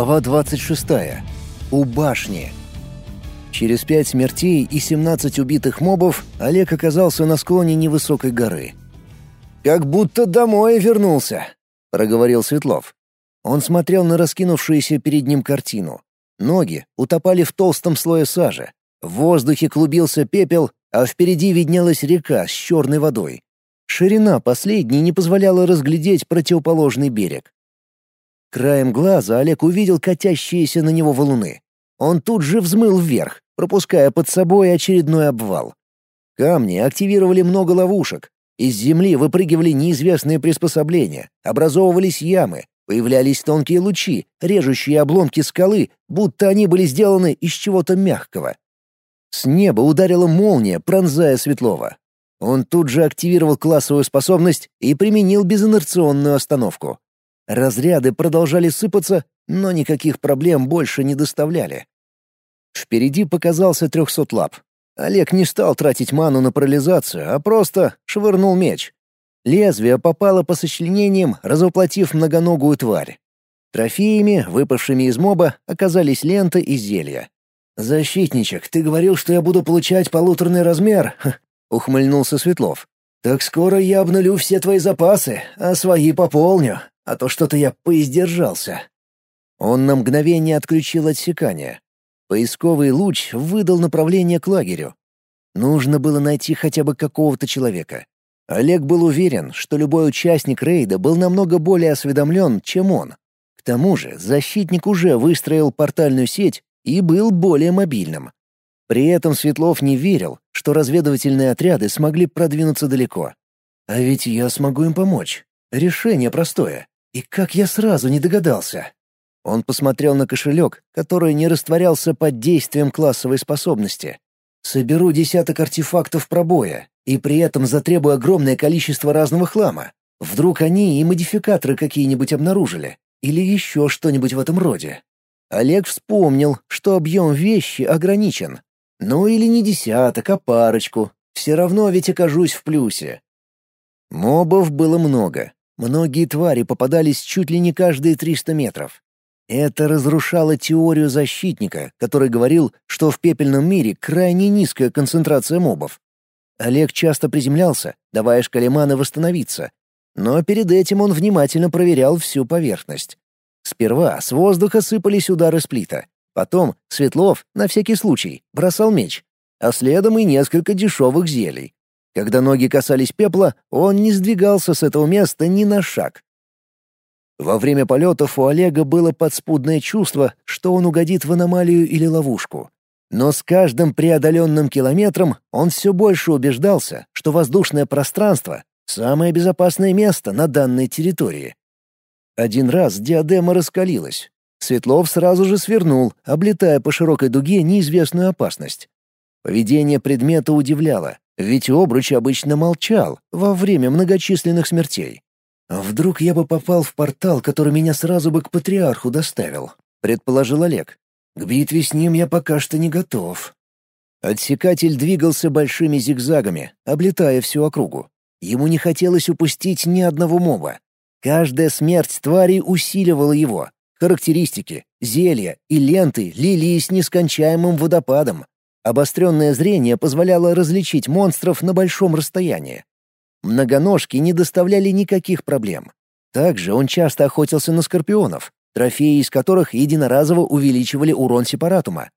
Глава 26. У башни. Через пять смертей и 17 убитых мобов Олег оказался на склоне невысокой горы. «Как будто домой вернулся», — проговорил Светлов. Он смотрел на раскинувшуюся перед ним картину. Ноги утопали в толстом слое сажи. В воздухе клубился пепел, а впереди виднелась река с черной водой. Ширина последней не позволяла разглядеть противоположный берег. Краем глаза Олег увидел катящиеся на него валуны. Он тут же взмыл вверх, пропуская под собой очередной обвал. Камни активировали много ловушек. Из земли выпрыгивали неизвестные приспособления, образовывались ямы, появлялись тонкие лучи, режущие обломки скалы, будто они были сделаны из чего-то мягкого. С неба ударила молния, пронзая Светлова. Он тут же активировал классовую способность и применил безинерционную остановку. Разряды продолжали сыпаться, но никаких проблем больше не доставляли. Впереди показался трехсот лап. Олег не стал тратить ману на парализацию, а просто швырнул меч. Лезвие попало по сочленениям, разоплотив многоногую тварь. Трофеями, выпавшими из моба, оказались лента и зелья. «Защитничек, ты говорил, что я буду получать полуторный размер?» — ухмыльнулся Светлов. «Так скоро я обнулю все твои запасы, а свои пополню а то что-то я поиздержался». Он на мгновение отключил отсекание. Поисковый луч выдал направление к лагерю. Нужно было найти хотя бы какого-то человека. Олег был уверен, что любой участник рейда был намного более осведомлен, чем он. К тому же защитник уже выстроил портальную сеть и был более мобильным. При этом Светлов не верил, что разведывательные отряды смогли продвинуться далеко. А ведь я смогу им помочь. Решение простое. И как я сразу не догадался? Он посмотрел на кошелек, который не растворялся под действием классовой способности. Соберу десяток артефактов пробоя, и при этом затребую огромное количество разного хлама. Вдруг они и модификаторы какие-нибудь обнаружили, или еще что-нибудь в этом роде. Олег вспомнил, что объем вещи ограничен. Ну или не десяток, а парочку. Все равно ведь окажусь в плюсе. Мобов было много, Многие твари попадались чуть ли не каждые 300 метров. Это разрушало теорию защитника, который говорил, что в пепельном мире крайне низкая концентрация мобов. Олег часто приземлялся, давая шкалемана восстановиться. Но перед этим он внимательно проверял всю поверхность. Сперва с воздуха сыпались удары сплита. Потом Светлов, на всякий случай, бросал меч. А следом и несколько дешевых зелий. Когда ноги касались пепла, он не сдвигался с этого места ни на шаг. Во время полетов у Олега было подспудное чувство, что он угодит в аномалию или ловушку. Но с каждым преодоленным километром он все больше убеждался, что воздушное пространство — самое безопасное место на данной территории. Один раз диадема раскалилась. Светлов сразу же свернул, облетая по широкой дуге неизвестную опасность. Поведение предмета удивляло. Ведь обруч обычно молчал во время многочисленных смертей. А вдруг я бы попал в портал, который меня сразу бы к патриарху доставил, предположил Олег. К битве с ним я пока что не готов. Отсекатель двигался большими зигзагами, облетая всю округу. Ему не хотелось упустить ни одного моба. Каждая смерть твари усиливала его. Характеристики, зелья и ленты лились нескончаемым водопадом, Обостренное зрение позволяло различить монстров на большом расстоянии. Многоножки не доставляли никаких проблем. Также он часто охотился на скорпионов, трофеи из которых единоразово увеличивали урон сепаратума.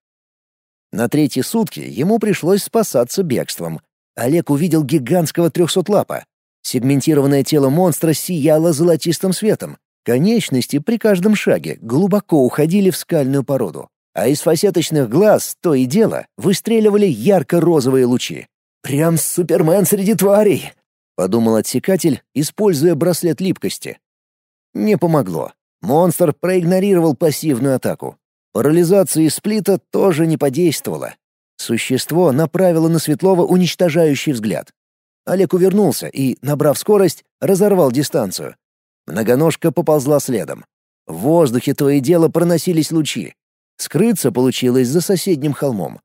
На третьи сутки ему пришлось спасаться бегством. Олег увидел гигантского трехсотлапа. Сегментированное тело монстра сияло золотистым светом. Конечности при каждом шаге глубоко уходили в скальную породу а из фасеточных глаз то и дело выстреливали ярко-розовые лучи. «Прям Супермен среди тварей!» — подумал отсекатель, используя браслет липкости. Не помогло. Монстр проигнорировал пассивную атаку. Парализация из сплита тоже не подействовала. Существо направило на Светлова уничтожающий взгляд. Олег увернулся и, набрав скорость, разорвал дистанцию. Многоножка поползла следом. В воздухе то и дело проносились лучи. Скрыться получилось за соседним холмом.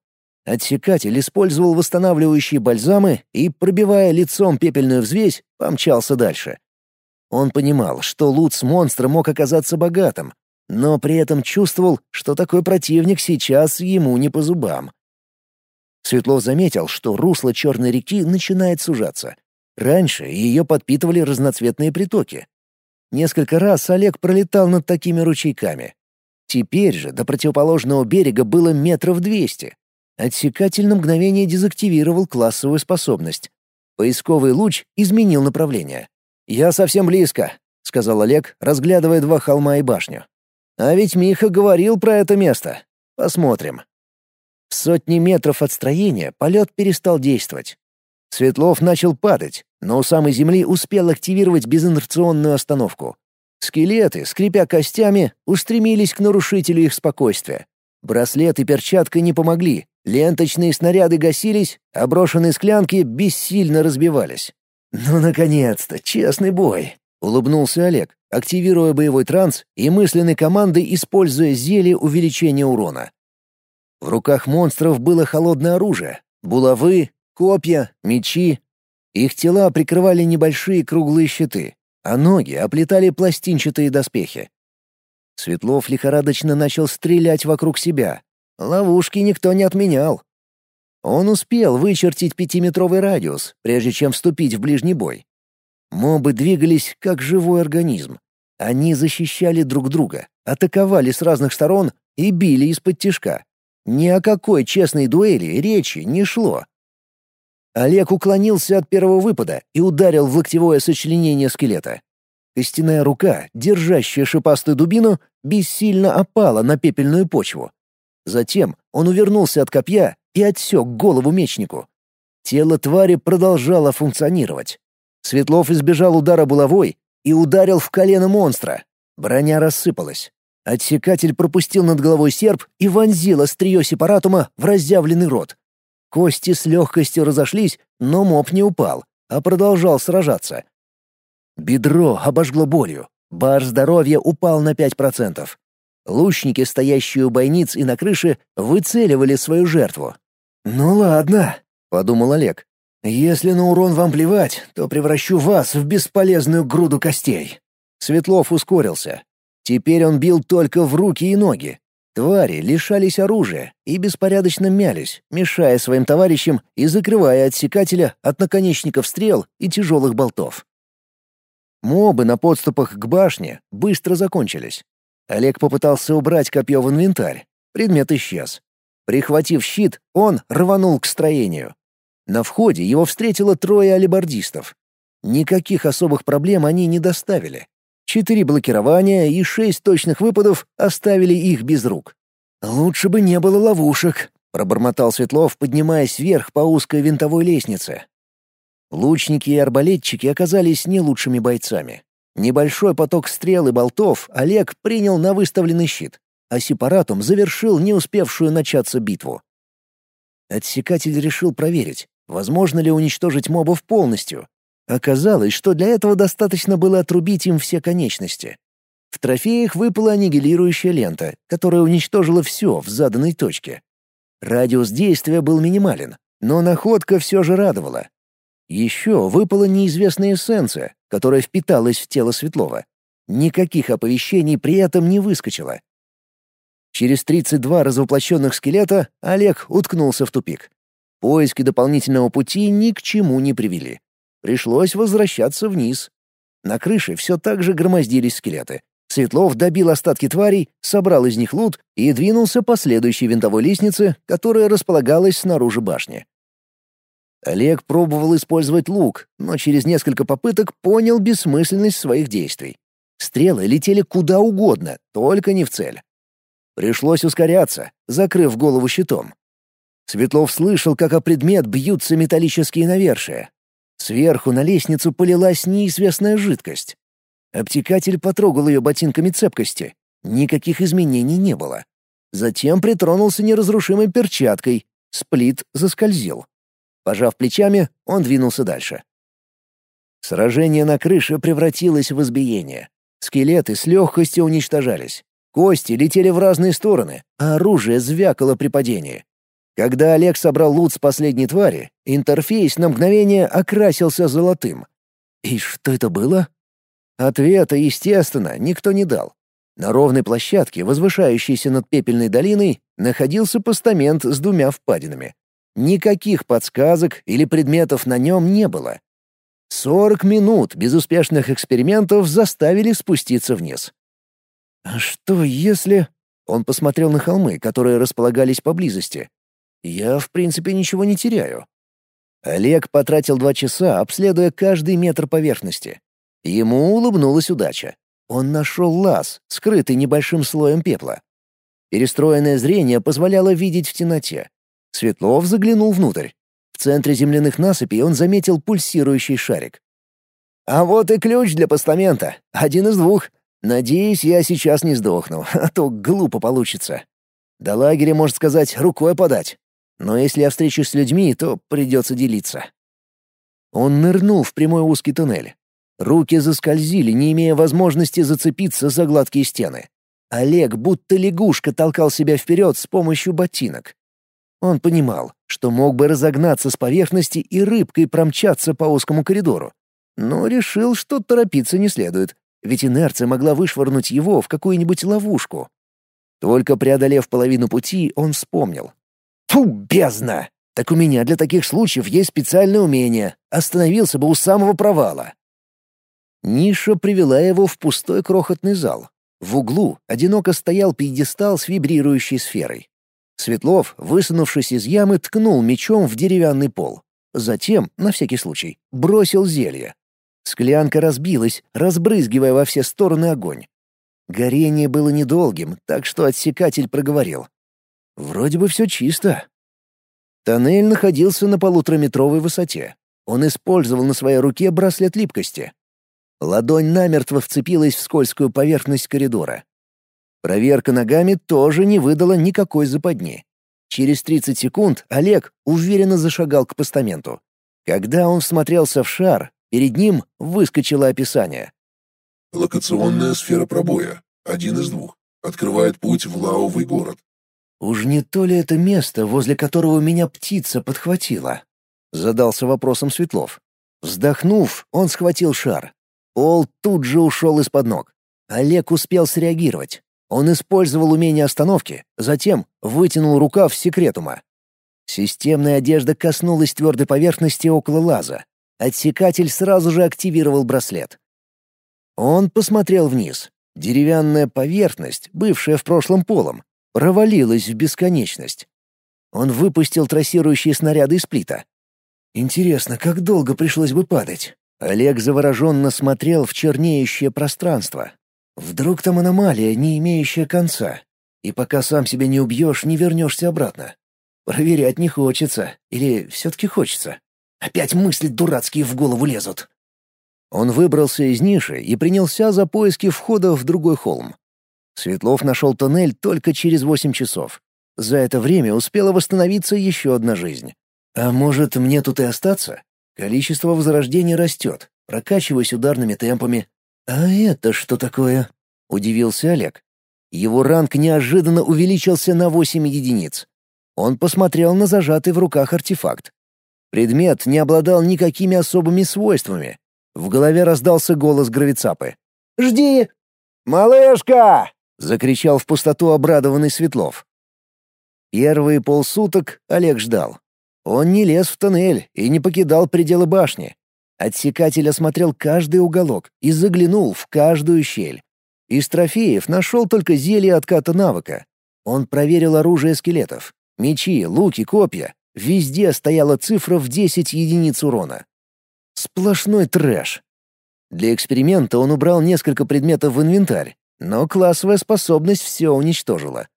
Отсекатель использовал восстанавливающие бальзамы и, пробивая лицом пепельную взвесь, помчался дальше. Он понимал, что лут с монстра мог оказаться богатым. но при этом чувствовал, что такой противник сейчас ему не по зубам. Светлов заметил, что русло Черной реки начинает сужаться. Раньше ее подпитывали разноцветные притоки. Несколько раз Олег пролетал над такими ручейками. Теперь же до противоположного берега было метров двести. Отсекатель на мгновение дезактивировал классовую способность. Поисковый луч изменил направление. «Я совсем близко», — сказал Олег, разглядывая два холма и башню. «А ведь Миха говорил про это место. Посмотрим». В сотни метров от строения полет перестал действовать. Светлов начал падать, но у самой земли успел активировать безинерционную остановку. Скелеты, скрипя костями, устремились к нарушителю их спокойствия. Браслет и перчатка не помогли, ленточные снаряды гасились, а брошенные склянки бессильно разбивались. «Ну, наконец-то, честный бой!» — улыбнулся Олег, активируя боевой транс и мысленной командой используя зелье увеличения урона. В руках монстров было холодное оружие — булавы, копья, мечи. Их тела прикрывали небольшие круглые щиты, а ноги оплетали пластинчатые доспехи. Светлов лихорадочно начал стрелять вокруг себя. Ловушки никто не отменял. Он успел вычертить пятиметровый радиус, прежде чем вступить в ближний бой. Мобы двигались как живой организм. Они защищали друг друга, атаковали с разных сторон и били из-под тишка. Ни о какой честной дуэли речи не шло. Олег уклонился от первого выпада и ударил в локтевое сочленение скелета. Костяная рука, держащая шипастую дубину, бессильно опала на пепельную почву. Затем он увернулся от копья и отсек голову мечнику. Тело твари продолжало функционировать. Светлов избежал удара булавой и ударил в колено монстра. Броня рассыпалась. Отсекатель пропустил над головой серп и вонзил острие сепаратума в разъявленный рот. Кости с легкостью разошлись, но моб не упал, а продолжал сражаться. Бедро обожгло болью. Бар здоровья упал на 5%. Лучники, стоящие у бойниц и на крыше, выцеливали свою жертву. «Ну ладно», — подумал Олег. «Если на урон вам плевать, то превращу вас в бесполезную груду костей». Светлов ускорился. Теперь он бил только в руки и ноги. Твари лишались оружия и беспорядочно мялись, мешая своим товарищам и закрывая отсекателя от наконечников стрел и тяжелых болтов. Мобы на подступах к башне быстро закончились. Олег попытался убрать копье в инвентарь. Предмет исчез. Прихватив щит, он рванул к строению. На входе его встретило трое алибардистов. Никаких особых проблем они не доставили. Четыре блокирования и шесть точных выпадов оставили их без рук. «Лучше бы не было ловушек», — пробормотал Светлов, поднимаясь вверх по узкой винтовой лестнице. Лучники и арбалетчики оказались не лучшими бойцами. Небольшой поток стрел и болтов Олег принял на выставленный щит, а сепаратум завершил не успевшую начаться битву. Отсекатель решил проверить, возможно ли уничтожить мобов полностью, Оказалось, что для этого достаточно было отрубить им все конечности. В трофеях выпала аннигилирующая лента, которая уничтожила все в заданной точке. Радиус действия был минимален, но находка все же радовала. Еще выпала неизвестная эссенция, которая впиталась в тело Светлова. Никаких оповещений при этом не выскочило. Через 32 развоплощенных скелета Олег уткнулся в тупик. Поиски дополнительного пути ни к чему не привели. Пришлось возвращаться вниз. На крыше все так же громоздились скелеты. Светлов добил остатки тварей, собрал из них лут и двинулся по следующей винтовой лестнице, которая располагалась снаружи башни. Олег пробовал использовать лук, но через несколько попыток понял бессмысленность своих действий. Стрелы летели куда угодно, только не в цель. Пришлось ускоряться, закрыв голову щитом. Светлов слышал, как о предмет бьются металлические навершия, Сверху на лестницу полилась неизвестная жидкость. Обтекатель потрогал ее ботинками цепкости. Никаких изменений не было. Затем притронулся неразрушимой перчаткой. Сплит заскользил. Пожав плечами, он двинулся дальше. Сражение на крыше превратилось в избиение. Скелеты с легкостью уничтожались. Кости летели в разные стороны, а оружие звякало при падении. Когда Олег собрал лут с последней твари, интерфейс на мгновение окрасился золотым. И что это было? Ответа, естественно, никто не дал. На ровной площадке, возвышающейся над пепельной долиной, находился постамент с двумя впадинами. Никаких подсказок или предметов на нем не было. Сорок минут безуспешных экспериментов заставили спуститься вниз. «А что если...» Он посмотрел на холмы, которые располагались поблизости. «Я, в принципе, ничего не теряю». Олег потратил два часа, обследуя каждый метр поверхности. Ему улыбнулась удача. Он нашел лаз, скрытый небольшим слоем пепла. Перестроенное зрение позволяло видеть в темноте. Светлов заглянул внутрь. В центре земляных насыпей он заметил пульсирующий шарик. «А вот и ключ для постамента. Один из двух. Надеюсь, я сейчас не сдохну, а то глупо получится. До лагеря, можно сказать, рукой подать. Но если я встречусь с людьми, то придется делиться». Он нырнул в прямой узкий туннель. Руки заскользили, не имея возможности зацепиться за гладкие стены. Олег будто лягушка толкал себя вперед с помощью ботинок. Он понимал, что мог бы разогнаться с поверхности и рыбкой промчаться по узкому коридору. Но решил, что торопиться не следует, ведь инерция могла вышвырнуть его в какую-нибудь ловушку. Только преодолев половину пути, он вспомнил. «Фу, бездна! Так у меня для таких случаев есть специальное умение. Остановился бы у самого провала». Ниша привела его в пустой крохотный зал. В углу одиноко стоял пьедестал с вибрирующей сферой. Светлов, высунувшись из ямы, ткнул мечом в деревянный пол. Затем, на всякий случай, бросил зелье. Склянка разбилась, разбрызгивая во все стороны огонь. Горение было недолгим, так что отсекатель проговорил. «Вроде бы все чисто». Тоннель находился на полутораметровой высоте. Он использовал на своей руке браслет липкости. Ладонь намертво вцепилась в скользкую поверхность коридора. Проверка ногами тоже не выдала никакой западни. Через 30 секунд Олег уверенно зашагал к постаменту. Когда он всмотрелся в шар, перед ним выскочило описание. «Локационная сфера пробоя. Один из двух. Открывает путь в лаовый город». «Уж не то ли это место, возле которого меня птица подхватила?» — задался вопросом Светлов. Вздохнув, он схватил шар. Пол тут же ушел из-под ног. Олег успел среагировать. Он использовал умение остановки, затем вытянул рукав секретума. Системная одежда коснулась твердой поверхности около лаза. Отсекатель сразу же активировал браслет. Он посмотрел вниз. Деревянная поверхность, бывшая в прошлом полом, провалилась в бесконечность. Он выпустил трассирующие снаряды из плита. Интересно, как долго пришлось бы падать? Олег завороженно смотрел в чернеющее пространство, Вдруг там аномалия, не имеющая конца, и пока сам себя не убьешь, не вернешься обратно. Проверять не хочется, или все-таки хочется. Опять мысли дурацкие в голову лезут. Он выбрался из ниши и принялся за поиски входа в другой холм. Светлов нашел тоннель только через восемь часов. За это время успела восстановиться еще одна жизнь. А может, мне тут и остаться? Количество возрождений растет, прокачиваюсь ударными темпами, «А это что такое?» — удивился Олег. Его ранг неожиданно увеличился на восемь единиц. Он посмотрел на зажатый в руках артефакт. Предмет не обладал никакими особыми свойствами. В голове раздался голос Гравицапы. «Жди!» «Малышка!» — закричал в пустоту обрадованный Светлов. Первые полсуток Олег ждал. Он не лез в тоннель и не покидал пределы башни. Отсекатель осмотрел каждый уголок и заглянул в каждую щель. Из трофеев нашел только зелье отката навыка. Он проверил оружие скелетов. Мечи, луки, копья. Везде стояла цифра в 10 единиц урона. Сплошной трэш. Для эксперимента он убрал несколько предметов в инвентарь, но классовая способность все уничтожила.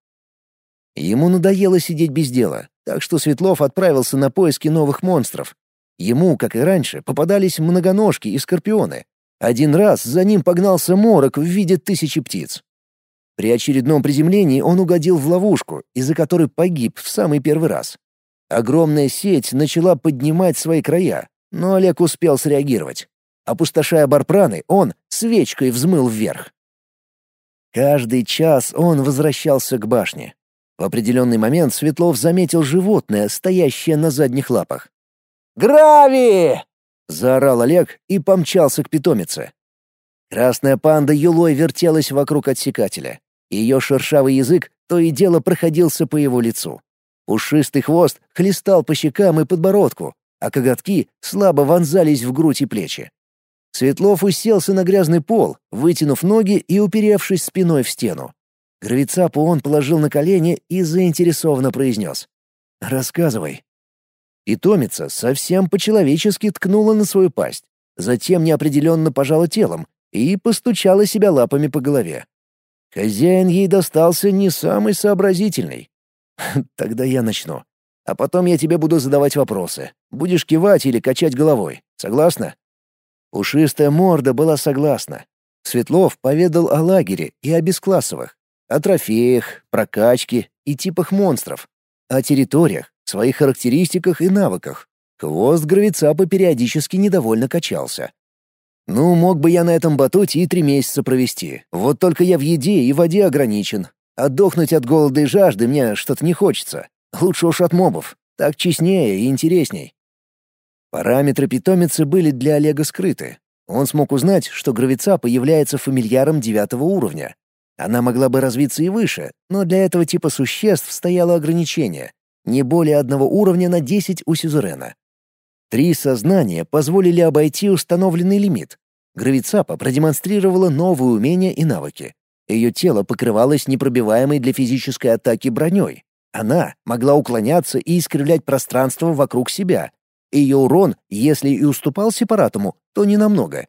Ему надоело сидеть без дела, так что Светлов отправился на поиски новых монстров, Ему, как и раньше, попадались многоножки и скорпионы. Один раз за ним погнался морок в виде тысячи птиц. При очередном приземлении он угодил в ловушку, из-за которой погиб в самый первый раз. Огромная сеть начала поднимать свои края, но Олег успел среагировать. Опустошая барпраны, он свечкой взмыл вверх. Каждый час он возвращался к башне. В определенный момент Светлов заметил животное, стоящее на задних лапах. «Грави!» — заорал Олег и помчался к питомице. Красная панда юлой вертелась вокруг отсекателя. Ее шершавый язык то и дело проходился по его лицу. Пушистый хвост хлестал по щекам и подбородку, а коготки слабо вонзались в грудь и плечи. Светлов уселся на грязный пол, вытянув ноги и уперевшись спиной в стену. Гравицапу он положил на колени и заинтересованно произнес. «Рассказывай». Питомица совсем по-человечески ткнула на свою пасть, затем неопределенно пожала телом и постучала себя лапами по голове. Хозяин ей достался не самый сообразительный. Тогда я начну. А потом я тебе буду задавать вопросы. Будешь кивать или качать головой. Согласна? Пушистая морда была согласна. Светлов поведал о лагере и о бесклассовых, о трофеях, прокачке и типах монстров, о территориях, своих характеристиках и навыках. Хвост гравицапа периодически недовольно качался. Ну, мог бы я на этом батуте и три месяца провести. Вот только я в еде и воде ограничен. Отдохнуть от голода и жажды мне что-то не хочется. Лучше уж от мобов. Так честнее и интересней. Параметры питомицы были для Олега скрыты. Он смог узнать, что гравицапа является фамильяром девятого уровня. Она могла бы развиться и выше, но для этого типа существ стояло ограничение — не более одного уровня на 10 у сюзерена. Три сознания позволили обойти установленный лимит. Гравицапа продемонстрировала новые умения и навыки. Ее тело покрывалось непробиваемой для физической атаки броней. Она могла уклоняться и искривлять пространство вокруг себя. Ее урон, если и уступал сепаратуму, то не намного.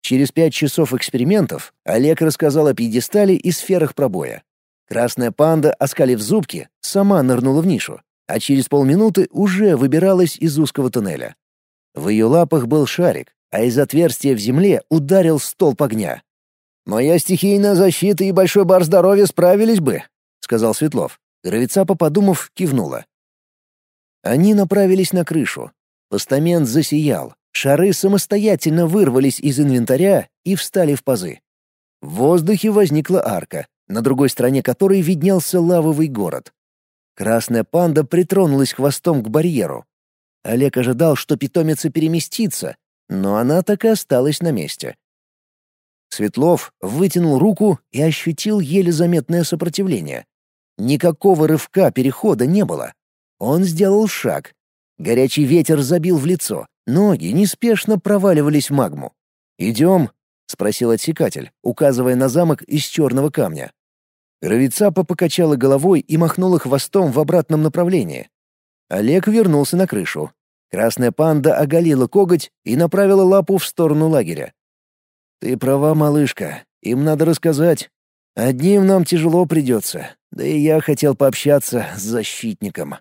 Через пять часов экспериментов Олег рассказал о пьедестале и сферах пробоя. Красная панда, оскалив зубки, сама нырнула в нишу а через полминуты уже выбиралась из узкого туннеля. В ее лапах был шарик, а из отверстия в земле ударил столб огня. «Моя стихийная защита и большой бар здоровья справились бы», — сказал Светлов. Гравицапа, подумав, кивнула. Они направились на крышу. Постамент засиял. Шары самостоятельно вырвались из инвентаря и встали в пазы. В воздухе возникла арка, на другой стороне которой виднелся лавовый город. Красная панда притронулась хвостом к барьеру. Олег ожидал, что питомица переместится, но она так и осталась на месте. Светлов вытянул руку и ощутил еле заметное сопротивление. Никакого рывка перехода не было. Он сделал шаг. Горячий ветер забил в лицо. Ноги неспешно проваливались в магму. «Идем?» — спросил отсекатель, указывая на замок из черного камня. Гравицапа покачала головой и махнула хвостом в обратном направлении. Олег вернулся на крышу. Красная панда оголила коготь и направила лапу в сторону лагеря. «Ты права, малышка. Им надо рассказать. Одним нам тяжело придется. Да и я хотел пообщаться с защитником».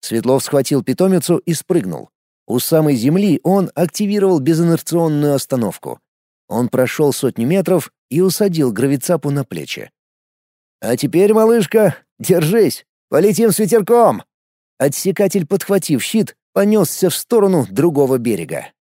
Светлов схватил питомицу и спрыгнул. У самой земли он активировал безинерционную остановку. Он прошел сотню метров и усадил гравицапу на плечи. «А теперь, малышка, держись, полетим с ветерком!» Отсекатель, подхватив щит, понесся в сторону другого берега.